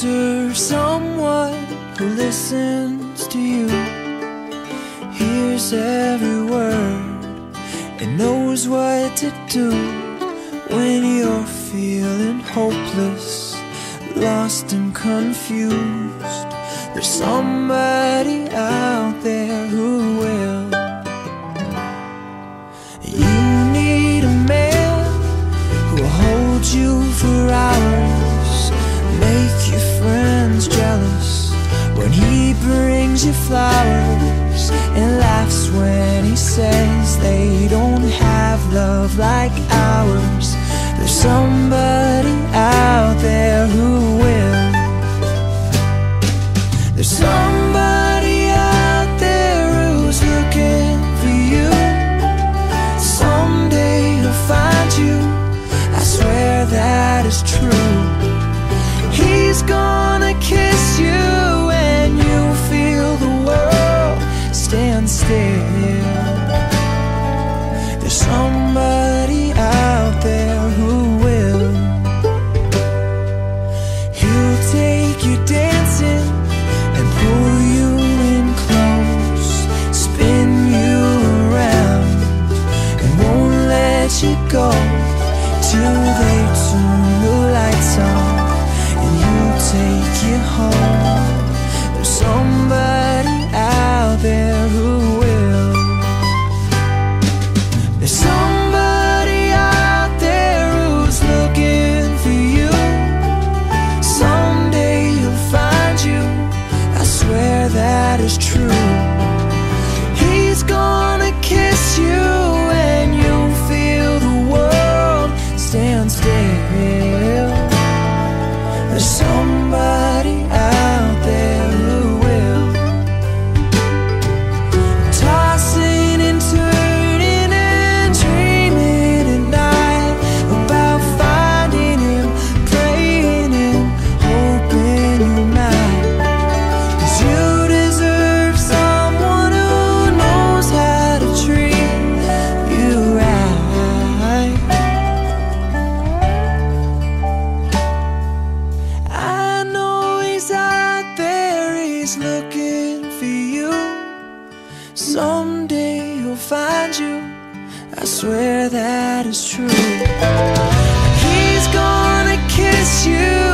deserve someone who listens to you, hears every word, and knows what to do when you're feeling hopeless, lost and confused. There's somebody out there who will. Flowers, and laughs when he says they don't have love like ours. There's somebody out there who will. There's somebody out there who's looking for you. Someday he'll find you. I swear that is true. You go till they turn the lights on and you take you home. There's somebody out there who will. There's somebody out there who's looking for you. Someday he'll find you. I swear that is true. Someday he'll find you. I swear that is true. He's gonna kiss you